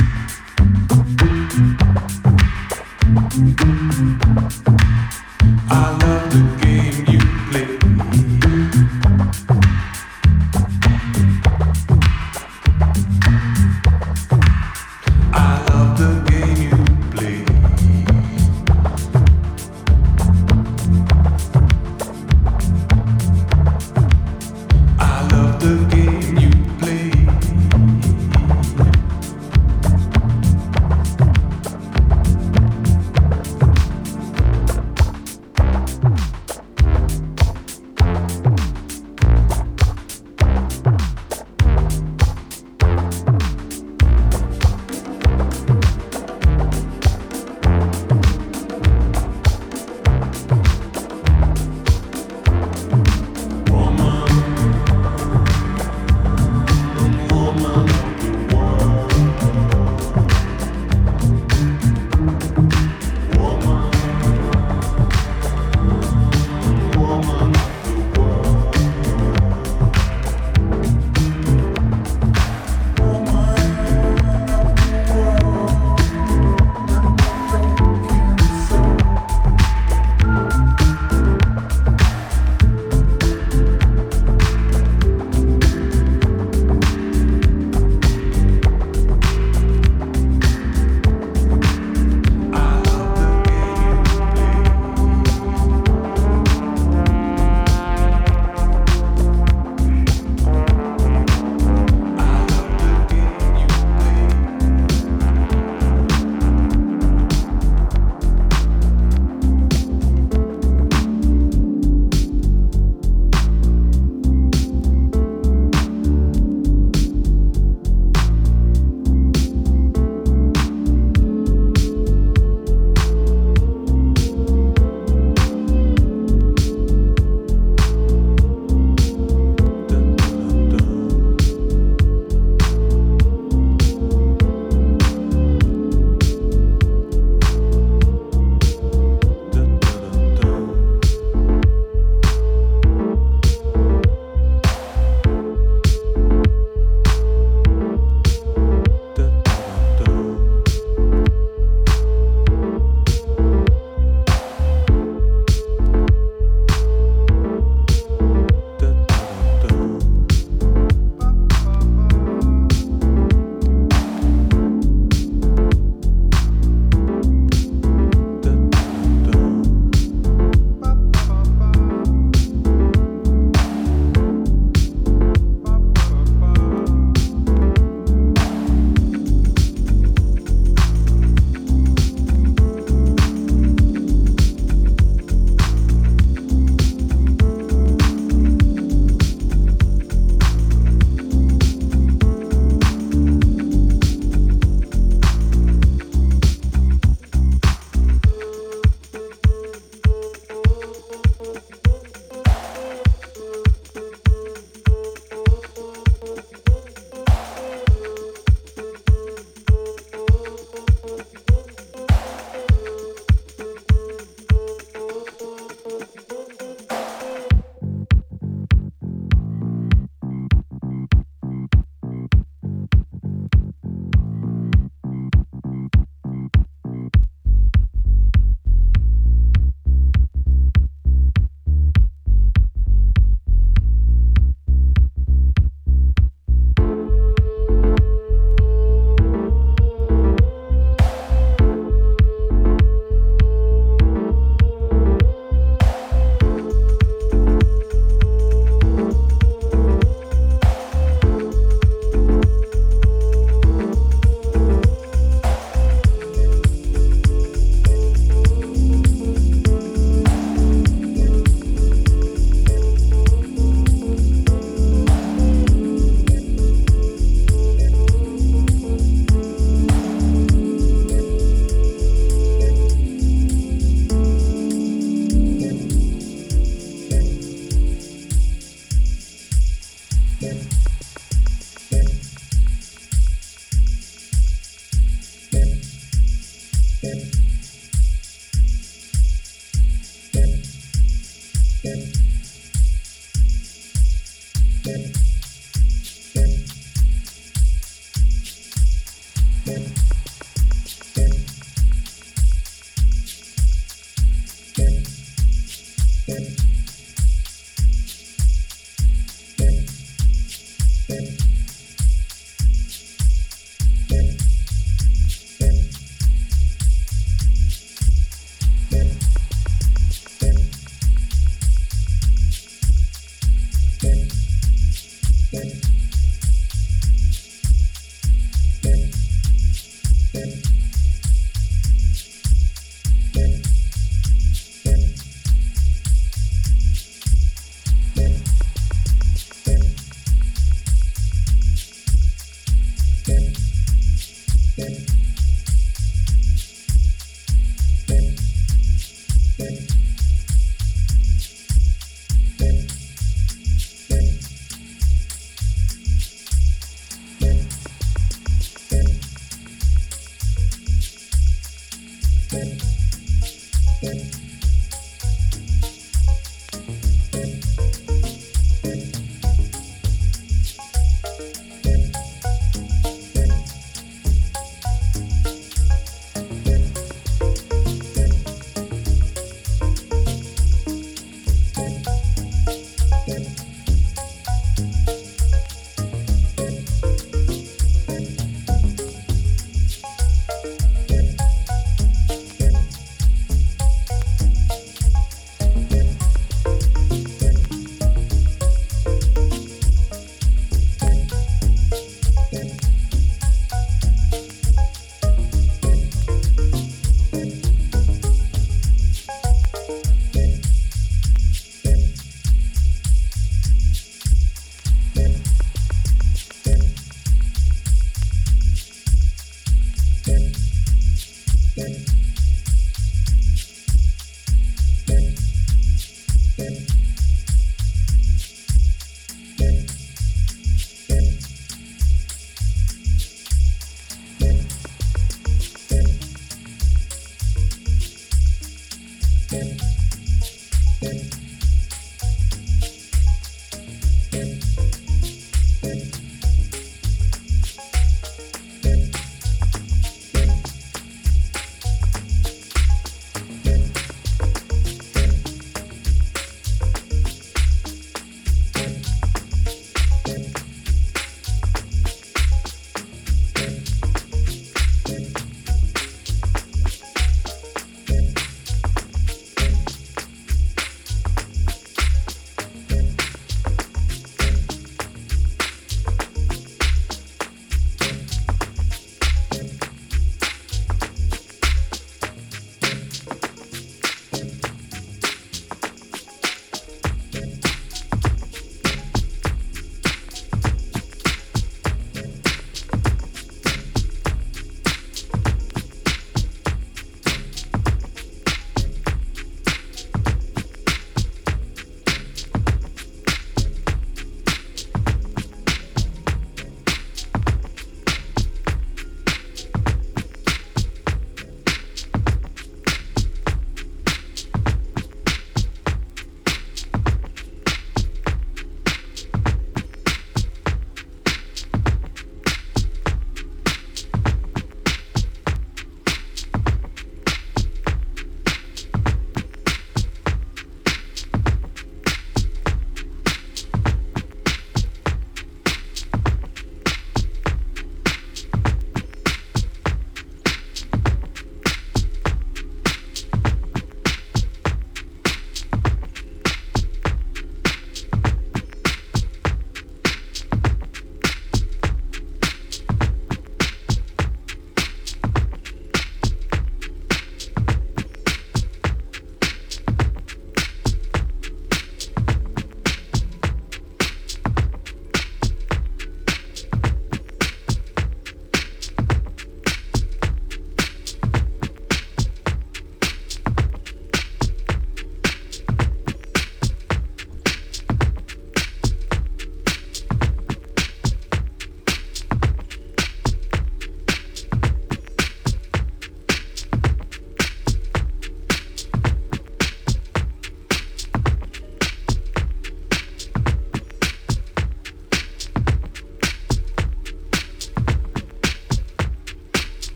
I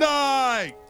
to